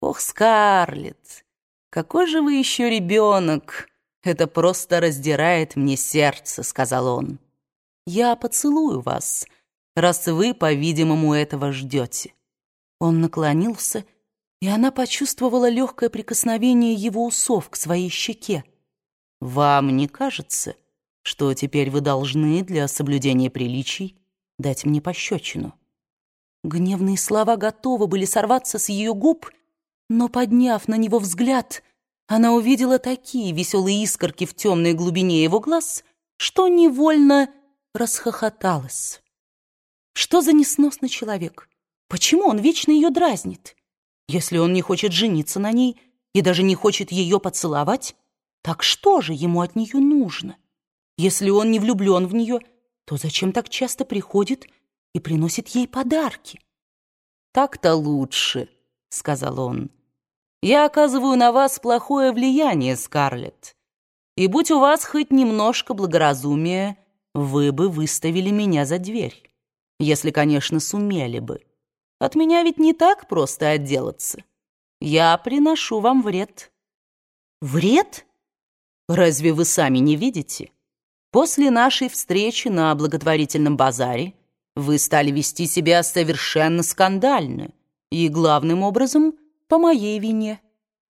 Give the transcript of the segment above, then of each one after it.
«Ох, Скарлетт, какой же вы еще ребенок! Это просто раздирает мне сердце», — сказал он. «Я поцелую вас, раз вы, по-видимому, этого ждете». Он наклонился, и она почувствовала легкое прикосновение его усов к своей щеке. «Вам не кажется, что теперь вы должны для соблюдения приличий дать мне пощечину?» Гневные слова готовы были сорваться с ее губ, но, подняв на него взгляд, она увидела такие веселые искорки в темной глубине его глаз, что невольно расхохоталась. Что за несносный человек? Почему он вечно ее дразнит? Если он не хочет жениться на ней и даже не хочет ее поцеловать, так что же ему от нее нужно? Если он не влюблен в нее, то зачем так часто приходит и приносит ей подарки? «Так-то лучше», — сказал он. «Я оказываю на вас плохое влияние, Скарлетт. И будь у вас хоть немножко благоразумия, вы бы выставили меня за дверь. Если, конечно, сумели бы. От меня ведь не так просто отделаться. Я приношу вам вред». «Вред? Разве вы сами не видите? После нашей встречи на благотворительном базаре вы стали вести себя совершенно скандально. И главным образом по моей вине.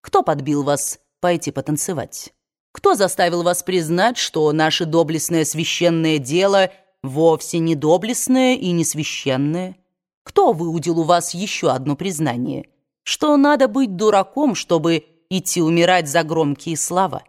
Кто подбил вас пойти потанцевать? Кто заставил вас признать, что наше доблестное священное дело вовсе не доблестное и не священное? Кто выудил у вас еще одно признание? Что надо быть дураком, чтобы идти умирать за громкие слова?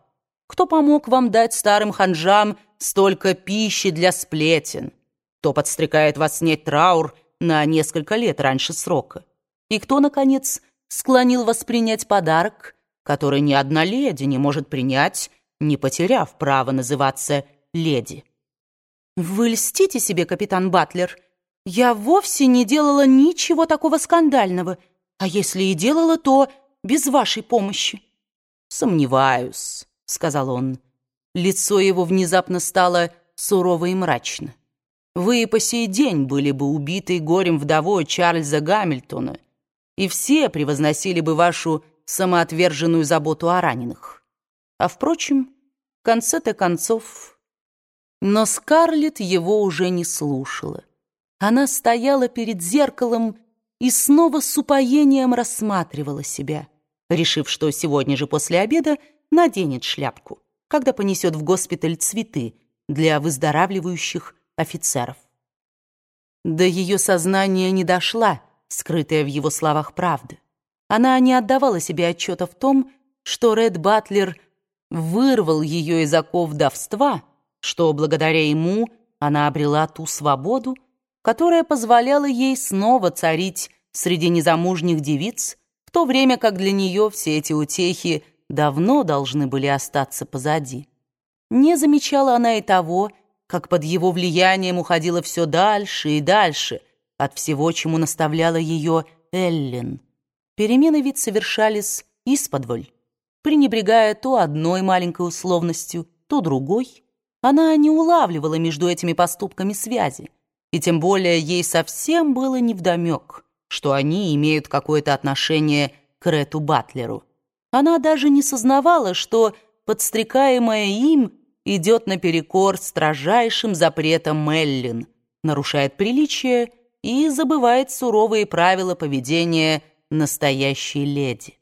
Кто помог вам дать старым ханжам столько пищи для сплетен? Кто подстрекает вас снять траур на несколько лет раньше срока? И кто, наконец, склонил вас принять подарок, который ни одна леди не может принять, не потеряв право называться леди? Вы льстите себе, капитан Батлер. Я вовсе не делала ничего такого скандального, а если и делала, то без вашей помощи. Сомневаюсь, сказал он. Лицо его внезапно стало сурово и мрачно. Вы и по сей день были бы убитой горем вдовой Чарльза Гамильтона, и все превозносили бы вашу самоотверженную заботу о раненых. А, впрочем, в конце-то концов... Но Скарлетт его уже не слушала. Она стояла перед зеркалом и снова с упоением рассматривала себя, решив, что сегодня же после обеда наденет шляпку, когда понесет в госпиталь цветы для выздоравливающих офицеров. До ее сознания не дошла, скрытая в его словах правда. Она не отдавала себе отчета в том, что Ред Батлер вырвал ее из оков давства, что благодаря ему она обрела ту свободу, которая позволяла ей снова царить среди незамужних девиц, в то время как для нее все эти утехи давно должны были остаться позади. Не замечала она и того, как под его влиянием уходила все дальше и дальше от всего, чему наставляла ее Эллен. Перемены ведь совершались исподволь. Пренебрегая то одной маленькой условностью, то другой, она не улавливала между этими поступками связи, и тем более ей совсем было невдомек, что они имеют какое-то отношение к Рету Батлеру. Она даже не сознавала, что подстрекаемая им идет наперекор строжайшим запретам Меллин, нарушает приличие и забывает суровые правила поведения настоящей леди.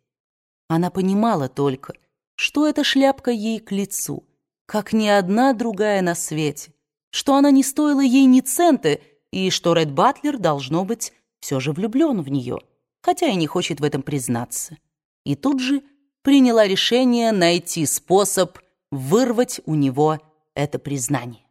Она понимала только, что эта шляпка ей к лицу, как ни одна другая на свете, что она не стоила ей ни цента и что Ред Батлер, должно быть, все же влюблен в нее, хотя и не хочет в этом признаться. И тут же приняла решение найти способ вырвать у него это признание.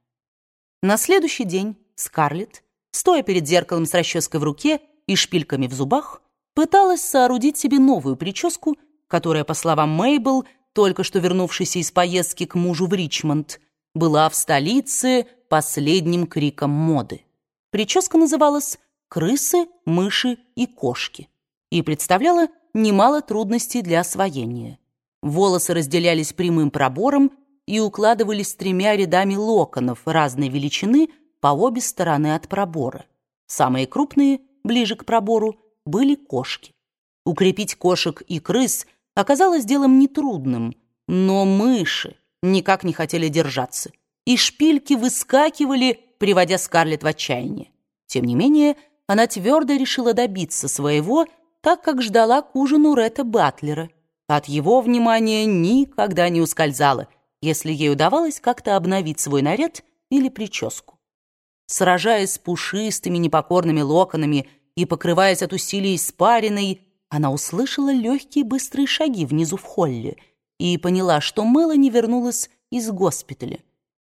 На следующий день Скарлетт, стоя перед зеркалом с расческой в руке и шпильками в зубах, пыталась соорудить себе новую прическу, которая, по словам Мейбл, только что вернувшейся из поездки к мужу в Ричмонд, была в столице последним криком моды. Прическа называлась «Крысы, мыши и кошки» и представляла немало трудностей для освоения. Волосы разделялись прямым пробором и укладывались тремя рядами локонов разной величины по обе стороны от пробора. Самые крупные, ближе к пробору, были кошки. Укрепить кошек и крыс оказалось делом нетрудным, но мыши никак не хотели держаться, и шпильки выскакивали, приводя Скарлетт в отчаяние. Тем не менее, она твердо решила добиться своего, так как ждала к ужину Ретта Батлера. От его внимания никогда не ускользала, если ей удавалось как-то обновить свой наряд или прическу. Сражаясь с пушистыми непокорными локонами и покрываясь от усилий испариной, она услышала легкие быстрые шаги внизу в холле и поняла, что Мелани вернулась из госпиталя.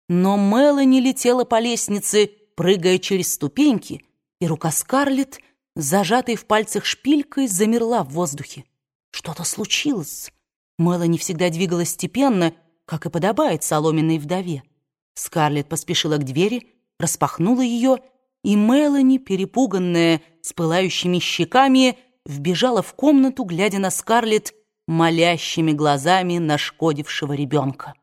Но Мелани летела по лестнице, прыгая через ступеньки, и рука Скарлетт, зажатой в пальцах шпилькой, замерла в воздухе. Что-то случилось. Мелани всегда двигалась степенно, как и подобает соломенной вдове. Скарлетт поспешила к двери, распахнула ее, и Мелани, перепуганная, с пылающими щеками, вбежала в комнату, глядя на Скарлетт молящими глазами нашкодившего ребенка.